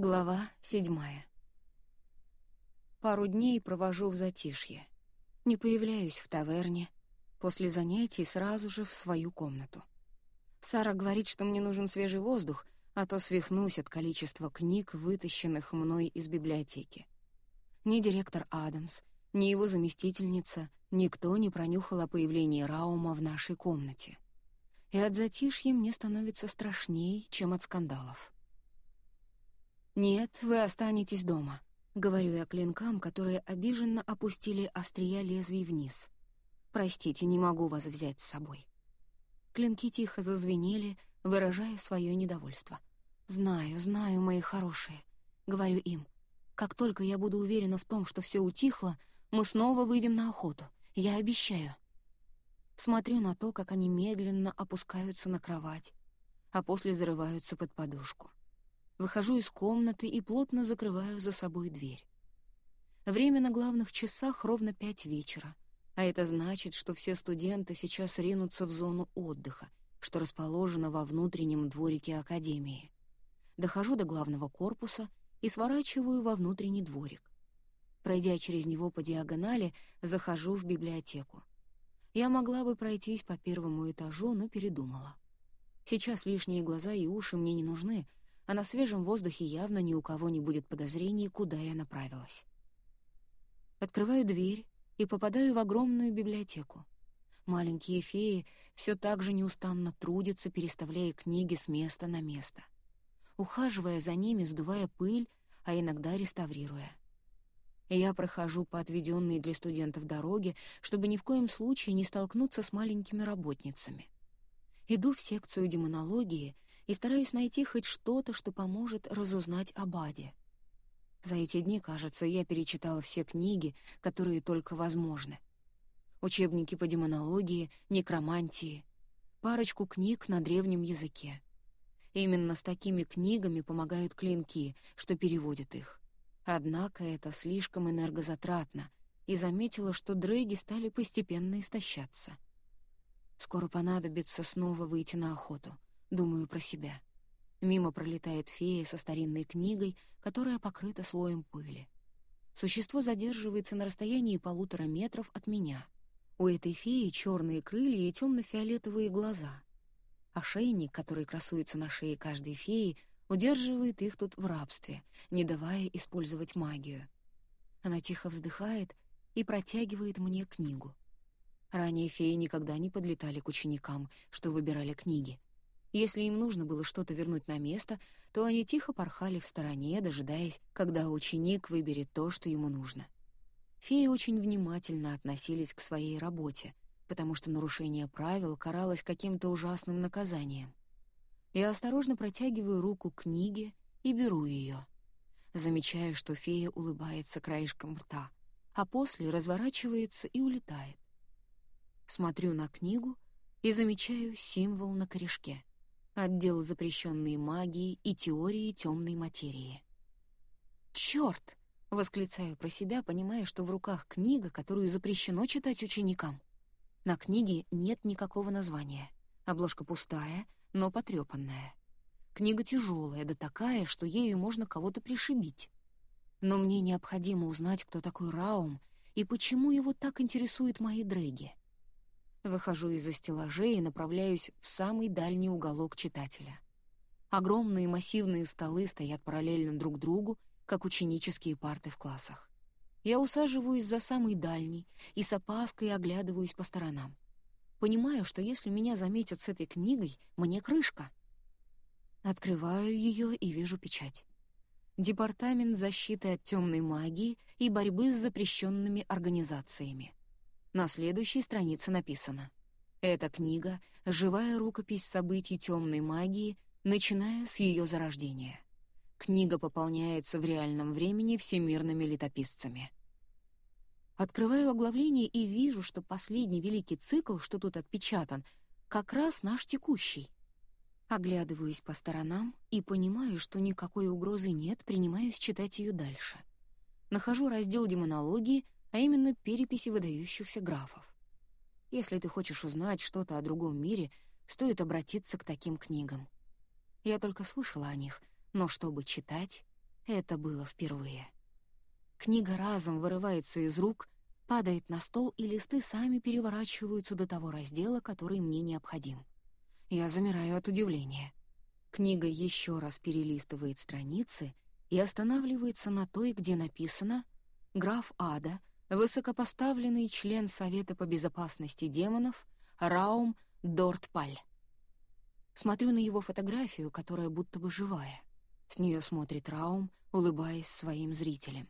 Глава седьмая. Пару дней провожу в затишье. Не появляюсь в таверне. После занятий сразу же в свою комнату. Сара говорит, что мне нужен свежий воздух, а то свихнусь от количества книг, вытащенных мной из библиотеки. Ни директор Адамс, ни его заместительница, никто не пронюхал о появлении Раума в нашей комнате. И от затишья мне становится страшней, чем от скандалов. «Нет, вы останетесь дома», — говорю я клинкам, которые обиженно опустили острия лезвий вниз. «Простите, не могу вас взять с собой». Клинки тихо зазвенели, выражая свое недовольство. «Знаю, знаю, мои хорошие», — говорю им. «Как только я буду уверена в том, что все утихло, мы снова выйдем на охоту. Я обещаю». Смотрю на то, как они медленно опускаются на кровать, а после зарываются под подушку. Выхожу из комнаты и плотно закрываю за собой дверь. Время на главных часах ровно пять вечера, а это значит, что все студенты сейчас ринутся в зону отдыха, что расположена во внутреннем дворике Академии. Дохожу до главного корпуса и сворачиваю во внутренний дворик. Пройдя через него по диагонали, захожу в библиотеку. Я могла бы пройтись по первому этажу, но передумала. Сейчас лишние глаза и уши мне не нужны, а на свежем воздухе явно ни у кого не будет подозрений, куда я направилась. Открываю дверь и попадаю в огромную библиотеку. Маленькие феи все так же неустанно трудятся, переставляя книги с места на место, ухаживая за ними, сдувая пыль, а иногда реставрируя. Я прохожу по отведенной для студентов дороге, чтобы ни в коем случае не столкнуться с маленькими работницами. Иду в секцию демонологии — и стараюсь найти хоть что-то, что поможет разузнать об Аде. За эти дни, кажется, я перечитала все книги, которые только возможны. Учебники по демонологии, некромантии, парочку книг на древнем языке. Именно с такими книгами помогают клинки, что переводят их. Однако это слишком энергозатратно, и заметила, что дрейги стали постепенно истощаться. Скоро понадобится снова выйти на охоту — Думаю про себя. Мимо пролетает фея со старинной книгой, которая покрыта слоем пыли. Существо задерживается на расстоянии полутора метров от меня. У этой феи черные крылья и темно-фиолетовые глаза. Ошейник, который красуется на шее каждой феи, удерживает их тут в рабстве, не давая использовать магию. Она тихо вздыхает и протягивает мне книгу. Ранее феи никогда не подлетали к ученикам, что выбирали книги. Если им нужно было что-то вернуть на место, то они тихо порхали в стороне, дожидаясь, когда ученик выберет то, что ему нужно. Феи очень внимательно относились к своей работе, потому что нарушение правил каралось каким-то ужасным наказанием. Я осторожно протягиваю руку к книге и беру ее. Замечаю, что фея улыбается краешком рта, а после разворачивается и улетает. Смотрю на книгу и замечаю символ на корешке — отдел запрещенной магии и теории темной материи. «Чёрт!» — восклицаю про себя, понимая, что в руках книга, которую запрещено читать ученикам. На книге нет никакого названия. Обложка пустая, но потрёпанная. Книга тяжелая, да такая, что ею можно кого-то пришибить. Но мне необходимо узнать, кто такой Раум и почему его так интересуют мои дрэги. Выхожу из-за стеллажей и направляюсь в самый дальний уголок читателя. Огромные массивные столы стоят параллельно друг другу, как ученические парты в классах. Я усаживаюсь за самый дальний и с опаской оглядываюсь по сторонам. Понимаю, что если меня заметят с этой книгой, мне крышка. Открываю ее и вижу печать. Департамент защиты от темной магии и борьбы с запрещенными организациями. На следующей странице написано «Эта книга — живая рукопись событий темной магии, начиная с ее зарождения. Книга пополняется в реальном времени всемирными летописцами». Открываю оглавление и вижу, что последний великий цикл, что тут отпечатан, как раз наш текущий. Оглядываюсь по сторонам и понимаю, что никакой угрозы нет, принимаюсь читать ее дальше. Нахожу раздел демонологии — а именно переписи выдающихся графов. Если ты хочешь узнать что-то о другом мире, стоит обратиться к таким книгам. Я только слышала о них, но чтобы читать Это было впервые. Книга разом вырывается из рук, падает на стол, и листы сами переворачиваются до того раздела, который мне необходим. Я замираю от удивления. Книга еще раз перелистывает страницы и останавливается на той, где написано «Граф Ада, высокопоставленный член Совета по безопасности демонов, Раум Дортпаль». Смотрю на его фотографию, которая будто бы живая. С нее смотрит Раум, улыбаясь своим зрителям.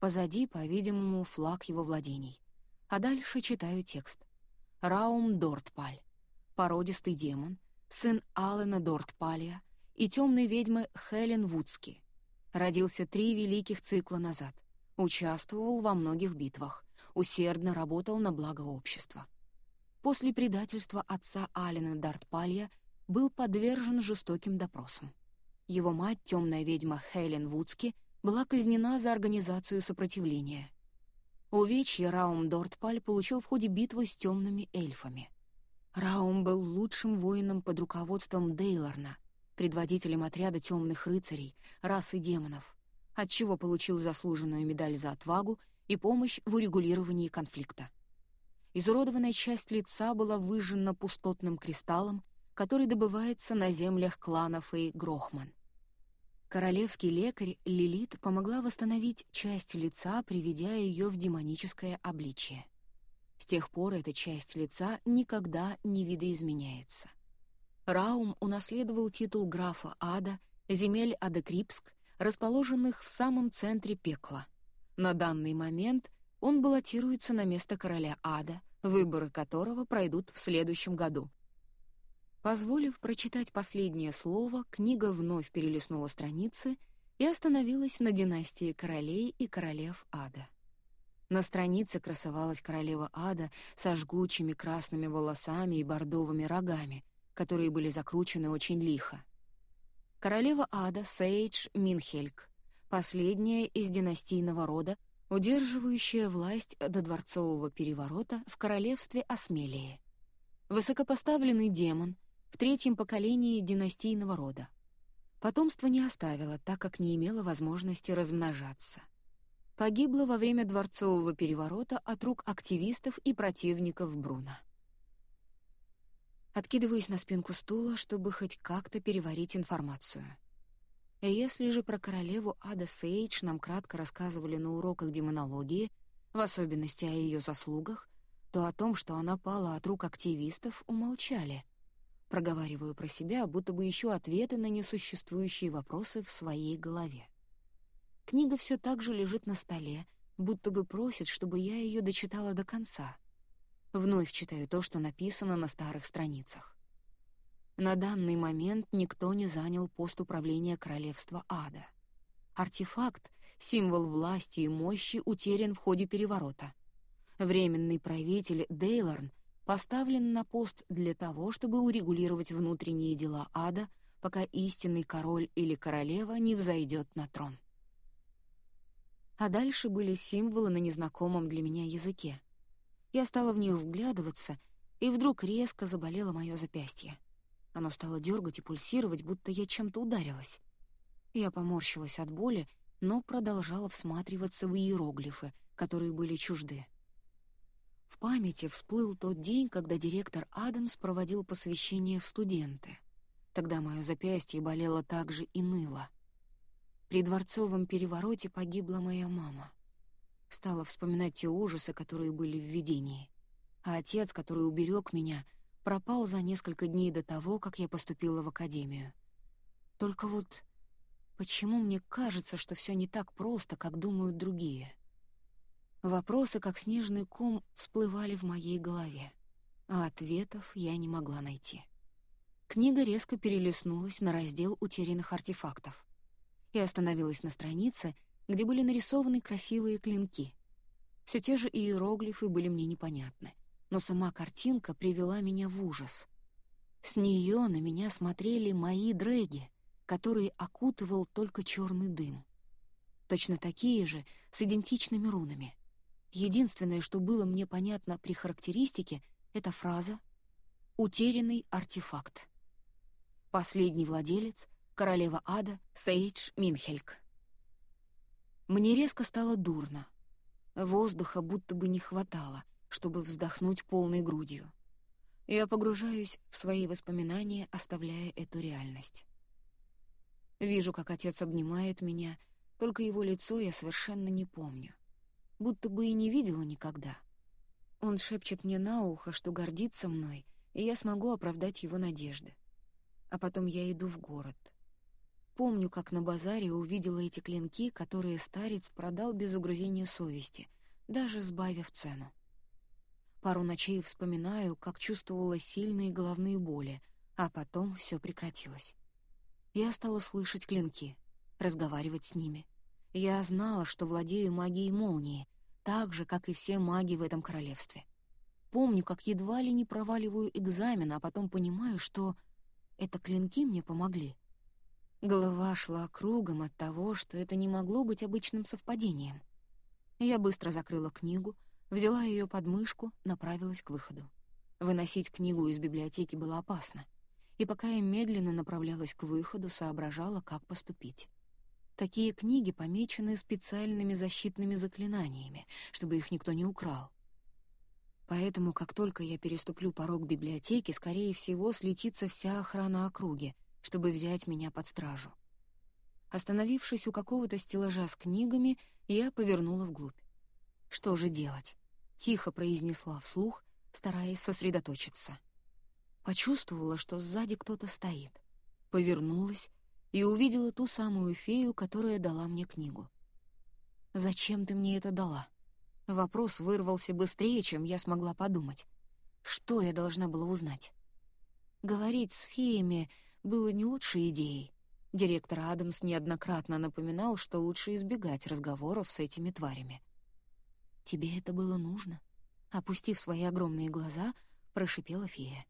Позади, по-видимому, флаг его владений. А дальше читаю текст. Раум Дортпаль. Породистый демон, сын Аллена Дортпаля и темной ведьмы Хелен Вудски. Родился три великих цикла назад. Участвовал во многих битвах. Усердно работал на благо общества. После предательства отца Аллена Дортпалья был подвержен жестоким допросам. Его мать, темная ведьма Хелен Вудски, была казнена за организацию сопротивления. Увечье Раум Дортпаль получил в ходе битвы с темными эльфами. Раум был лучшим воином под руководством Дейлорна, предводителем отряда темных рыцарей, расы демонов, отчего получил заслуженную медаль за отвагу и помощь в урегулировании конфликта. Изуродованная часть лица была выжжена пустотным кристаллом, который добывается на землях кланов и Грохман. Королевский лекарь Лилит помогла восстановить часть лица, приведя ее в демоническое обличие. С тех пор эта часть лица никогда не видоизменяется. Раум унаследовал титул графа Ада, земель Адекрипск, расположенных в самом центре пекла. На данный момент он баллотируется на место короля Ада, выборы которого пройдут в следующем году — Позволив прочитать последнее слово, книга вновь перелистнула страницы и остановилась на династии королей и королев ада. На странице красовалась королева ада со жгучими красными волосами и бордовыми рогами, которые были закручены очень лихо. Королева ада Сейдж Минхельк, последняя из династийного рода, удерживающая власть до дворцового переворота в королевстве Осмелии. Высокопоставленный демон, в третьем поколении династийного рода. Потомство не оставила, так как не имела возможности размножаться. Погибла во время дворцового переворота от рук активистов и противников Бруна. Откидываюсь на спинку стула, чтобы хоть как-то переварить информацию. Если же про королеву Ада Сейдж нам кратко рассказывали на уроках демонологии, в особенности о ее заслугах, то о том, что она пала от рук активистов, умолчали — Проговариваю про себя, будто бы ищу ответы на несуществующие вопросы в своей голове. Книга все так же лежит на столе, будто бы просит, чтобы я ее дочитала до конца. Вновь читаю то, что написано на старых страницах. На данный момент никто не занял пост управления королевства ада. Артефакт, символ власти и мощи, утерян в ходе переворота. Временный правитель Дейлорн поставлен на пост для того, чтобы урегулировать внутренние дела ада, пока истинный король или королева не взойдет на трон. А дальше были символы на незнакомом для меня языке. Я стала в них вглядываться, и вдруг резко заболело мое запястье. Оно стало дергать и пульсировать, будто я чем-то ударилась. Я поморщилась от боли, но продолжала всматриваться в иероглифы, которые были чужды. В памяти всплыл тот день, когда директор Адамс проводил посвящение в студенты. Тогда мое запястье болело так же и ныло. При дворцовом перевороте погибла моя мама. Стала вспоминать те ужасы, которые были в видении. А отец, который уберег меня, пропал за несколько дней до того, как я поступила в академию. Только вот почему мне кажется, что все не так просто, как думают другие?» Вопросы, как снежный ком, всплывали в моей голове, а ответов я не могла найти. Книга резко перелистнулась на раздел утерянных артефактов и остановилась на странице, где были нарисованы красивые клинки. Все те же иероглифы были мне непонятны, но сама картинка привела меня в ужас. С нее на меня смотрели мои дрэги, которые окутывал только черный дым. Точно такие же, с идентичными рунами — Единственное, что было мне понятно при характеристике, это фраза «Утерянный артефакт». Последний владелец — королева ада Сейдж Минхельк. Мне резко стало дурно. Воздуха будто бы не хватало, чтобы вздохнуть полной грудью. Я погружаюсь в свои воспоминания, оставляя эту реальность. Вижу, как отец обнимает меня, только его лицо я совершенно не помню. Будто бы и не видела никогда. Он шепчет мне на ухо, что гордится мной, и я смогу оправдать его надежды. А потом я иду в город. Помню, как на базаре увидела эти клинки, которые старец продал без угрызения совести, даже сбавив цену. Пару ночей вспоминаю, как чувствовала сильные головные боли, а потом все прекратилось. Я стала слышать клинки, разговаривать с ними. Я знала, что владею магией молнии, так же, как и все маги в этом королевстве. Помню, как едва ли не проваливаю экзамен, а потом понимаю, что это клинки мне помогли. Голова шла кругом от того, что это не могло быть обычным совпадением. Я быстро закрыла книгу, взяла ее под мышку, направилась к выходу. Выносить книгу из библиотеки было опасно, и пока я медленно направлялась к выходу, соображала, как поступить. Такие книги помечены специальными защитными заклинаниями, чтобы их никто не украл. Поэтому, как только я переступлю порог библиотеки, скорее всего, слетится вся охрана округи, чтобы взять меня под стражу. Остановившись у какого-то стеллажа с книгами, я повернула вглубь. «Что же делать?» — тихо произнесла вслух, стараясь сосредоточиться. Почувствовала, что сзади кто-то стоит. Повернулась и увидела ту самую фею, которая дала мне книгу. «Зачем ты мне это дала?» Вопрос вырвался быстрее, чем я смогла подумать. Что я должна была узнать? Говорить с феями было не лучшей идеей. Директор Адамс неоднократно напоминал, что лучше избегать разговоров с этими тварями. «Тебе это было нужно?» Опустив свои огромные глаза, прошипела фея.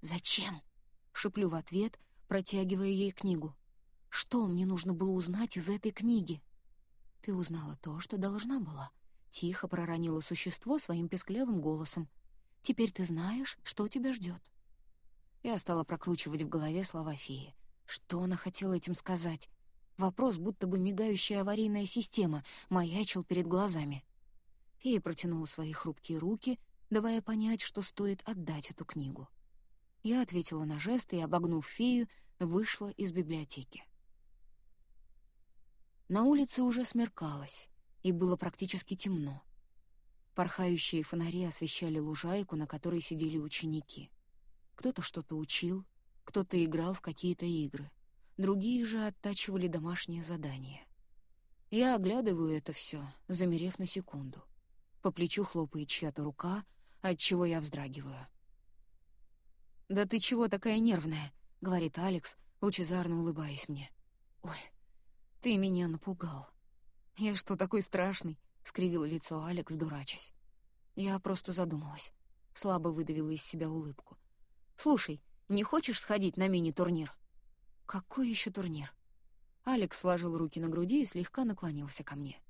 «Зачем?» — шеплю в ответ, протягивая ей книгу. «Что мне нужно было узнать из этой книги?» «Ты узнала то, что должна была», — тихо проронило существо своим песклявым голосом. «Теперь ты знаешь, что тебя ждет. Я стала прокручивать в голове слова феи. Что она хотела этим сказать? Вопрос, будто бы мигающая аварийная система, маячил перед глазами. Фея протянула свои хрупкие руки, давая понять, что стоит отдать эту книгу. Я ответила на жест и, обогнув фею, вышла из библиотеки. На улице уже смеркалось, и было практически темно. Порхающие фонари освещали лужайку, на которой сидели ученики. Кто-то что-то учил, кто-то играл в какие-то игры, другие же оттачивали домашние задания. Я оглядываю это все, замерев на секунду. По плечу хлопает чья-то рука, от чего я вздрагиваю. «Да ты чего такая нервная?» — говорит Алекс, лучезарно улыбаясь мне. «Ой, ты меня напугал». «Я что, такой страшный?» — скривило лицо Алекс, дурачась. Я просто задумалась. Слабо выдавила из себя улыбку. «Слушай, не хочешь сходить на мини-турнир?» «Какой еще турнир?» Алекс сложил руки на груди и слегка наклонился ко мне.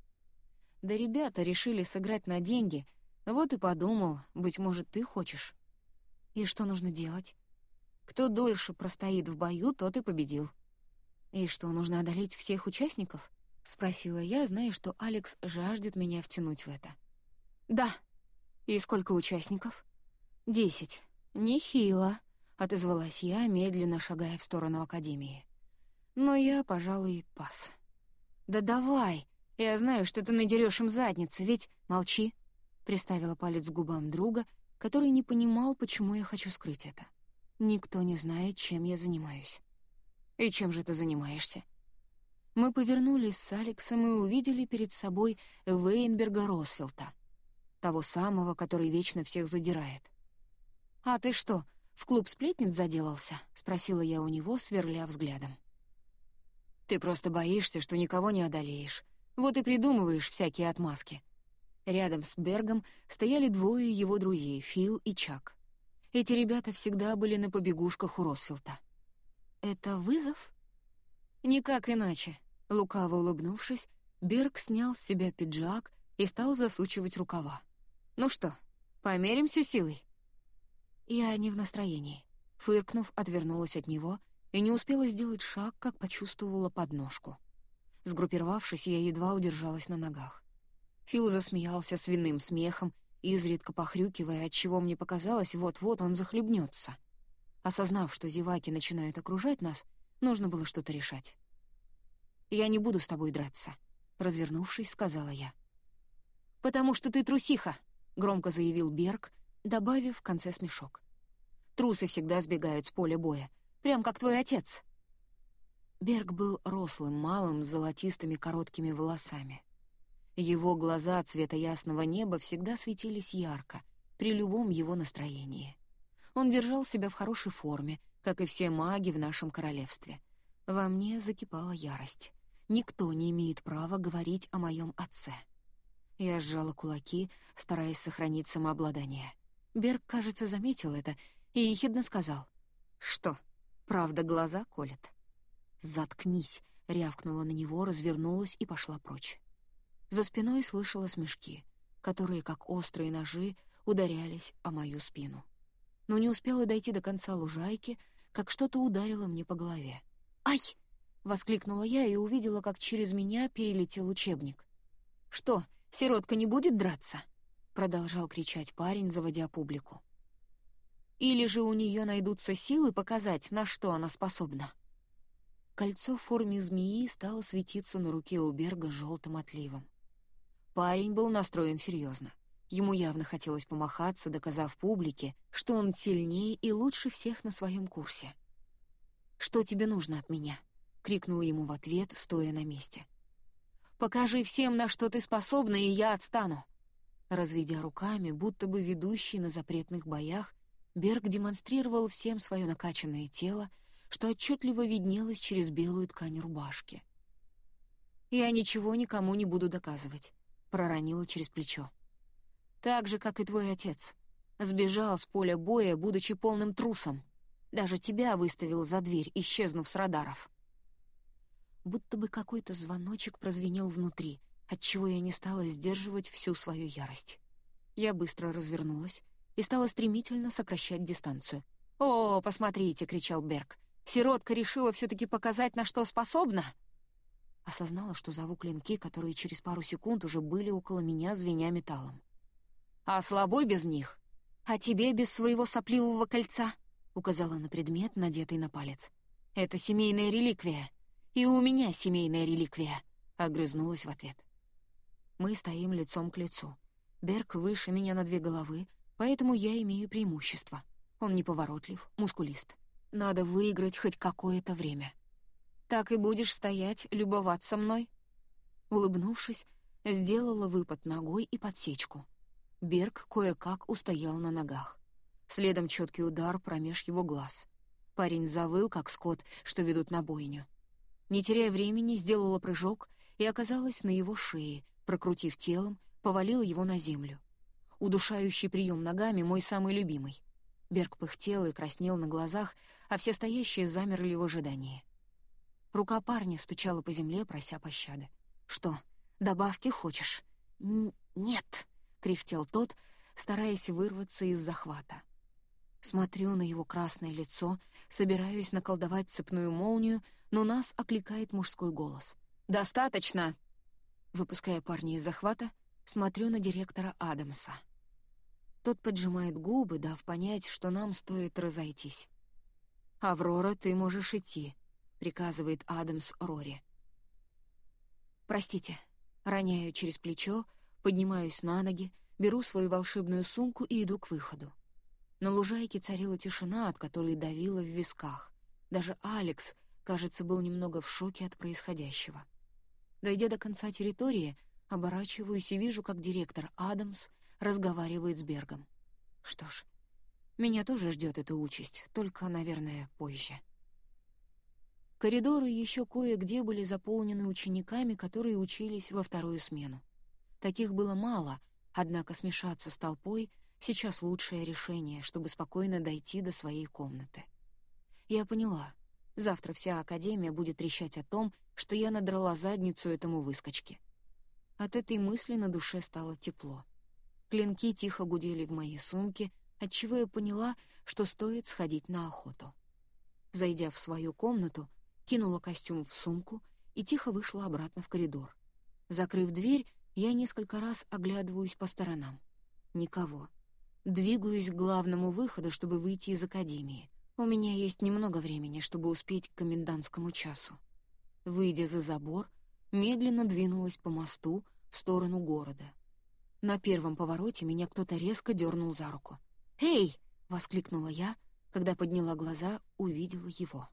«Да ребята решили сыграть на деньги, вот и подумал, быть может, ты хочешь». «И что нужно делать?» «Кто дольше простоит в бою, тот и победил». «И что, нужно одолеть всех участников?» — спросила я, зная, что Алекс жаждет меня втянуть в это. «Да». «И сколько участников?» «Десять. «Нехило», — отозвалась я, медленно шагая в сторону Академии. «Но я, пожалуй, пас». «Да давай! Я знаю, что ты надерешь им задницы, ведь...» «Молчи!» — приставила палец к губам друга, который не понимал, почему я хочу скрыть это. «Никто не знает, чем я занимаюсь». «И чем же ты занимаешься?» Мы повернулись с Алексом и увидели перед собой Вейнберга Росфилта, того самого, который вечно всех задирает. «А ты что, в клуб сплетниц заделался?» — спросила я у него, сверля взглядом. «Ты просто боишься, что никого не одолеешь. Вот и придумываешь всякие отмазки». Рядом с Бергом стояли двое его друзей, Фил и Чак. Эти ребята всегда были на побегушках у Росфилда. «Это вызов?» «Никак иначе», — лукаво улыбнувшись, Берг снял с себя пиджак и стал засучивать рукава. «Ну что, померимся силой?» Я не в настроении. Фыркнув, отвернулась от него и не успела сделать шаг, как почувствовала подножку. Сгруппировавшись, я едва удержалась на ногах. Фил засмеялся свиным смехом, изредка похрюкивая, отчего мне показалось, вот-вот он захлебнется. Осознав, что зеваки начинают окружать нас, нужно было что-то решать. «Я не буду с тобой драться», — развернувшись, сказала я. «Потому что ты трусиха», — громко заявил Берг, добавив в конце смешок. «Трусы всегда сбегают с поля боя, прям как твой отец». Берг был рослым, малым, с золотистыми короткими волосами. Его глаза цвета ясного неба всегда светились ярко, при любом его настроении. Он держал себя в хорошей форме, как и все маги в нашем королевстве. Во мне закипала ярость. Никто не имеет права говорить о моем отце. Я сжала кулаки, стараясь сохранить самообладание. Берг, кажется, заметил это и ехидно сказал. «Что, правда глаза колет?» «Заткнись!» — рявкнула на него, развернулась и пошла прочь. За спиной слышала смешки, которые, как острые ножи, ударялись о мою спину. Но не успела дойти до конца лужайки, как что-то ударило мне по голове. «Ай!» — воскликнула я и увидела, как через меня перелетел учебник. «Что, сиротка не будет драться?» — продолжал кричать парень, заводя публику. «Или же у нее найдутся силы показать, на что она способна?» Кольцо в форме змеи стало светиться на руке у Берга желтым отливом. Парень был настроен серьезно. Ему явно хотелось помахаться, доказав публике, что он сильнее и лучше всех на своем курсе. «Что тебе нужно от меня?» — крикнула ему в ответ, стоя на месте. «Покажи всем, на что ты способна, и я отстану!» Разведя руками, будто бы ведущий на запретных боях, Берг демонстрировал всем свое накачанное тело, что отчетливо виднелось через белую ткань рубашки. «Я ничего никому не буду доказывать. — проронила через плечо. «Так же, как и твой отец. Сбежал с поля боя, будучи полным трусом. Даже тебя выставил за дверь, исчезнув с радаров». Будто бы какой-то звоночек прозвенел внутри, отчего я не стала сдерживать всю свою ярость. Я быстро развернулась и стала стремительно сокращать дистанцию. «О, посмотрите!» — кричал Берг. «Сиротка решила все-таки показать, на что способна!» Осознала, что зову клинки, которые через пару секунд уже были около меня, звеня металлом. «А слабой без них? А тебе без своего сопливого кольца?» — указала на предмет, надетый на палец. «Это семейная реликвия. И у меня семейная реликвия», — огрызнулась в ответ. Мы стоим лицом к лицу. Берг выше меня на две головы, поэтому я имею преимущество. Он неповоротлив, мускулист. Надо выиграть хоть какое-то время. Так и будешь стоять, любоваться мной?» Улыбнувшись, сделала выпад ногой и подсечку. Берг кое-как устоял на ногах. Следом четкий удар промеж его глаз. Парень завыл, как скот, что ведут на бойню. Не теряя времени, сделала прыжок и оказалась на его шее, прокрутив телом, повалила его на землю. Удушающий прием ногами — мой самый любимый. Берг пыхтел и краснел на глазах, а все стоящие замерли в ожидании. Рука парня стучала по земле, прося пощады. «Что, добавки хочешь?» «Нет», — кряхтел тот, стараясь вырваться из захвата. Смотрю на его красное лицо, собираюсь наколдовать цепную молнию, но нас окликает мужской голос. «Достаточно!» Выпуская парня из захвата, смотрю на директора Адамса. Тот поджимает губы, дав понять, что нам стоит разойтись. «Аврора, ты можешь идти», — приказывает Адамс Рори. «Простите». Роняю через плечо, поднимаюсь на ноги, беру свою волшебную сумку и иду к выходу. На лужайке царила тишина, от которой давила в висках. Даже Алекс, кажется, был немного в шоке от происходящего. Дойдя до конца территории, оборачиваюсь и вижу, как директор Адамс разговаривает с Бергом. Что ж, меня тоже ждет эта участь, только, наверное, позже. Коридоры еще кое-где были заполнены учениками, которые учились во вторую смену. Таких было мало, однако смешаться с толпой сейчас лучшее решение, чтобы спокойно дойти до своей комнаты. Я поняла. Завтра вся Академия будет трещать о том, что я надрала задницу этому выскочке. От этой мысли на душе стало тепло. Клинки тихо гудели в моей сумке, отчего я поняла, что стоит сходить на охоту. Зайдя в свою комнату, кинула костюм в сумку и тихо вышла обратно в коридор. Закрыв дверь, я несколько раз оглядываюсь по сторонам. Никого. Двигаюсь к главному выходу, чтобы выйти из академии. У меня есть немного времени, чтобы успеть к комендантскому часу. Выйдя за забор, медленно двинулась по мосту в сторону города. На первом повороте меня кто-то резко дернул за руку. «Эй!» — воскликнула я, когда подняла глаза, увидела его.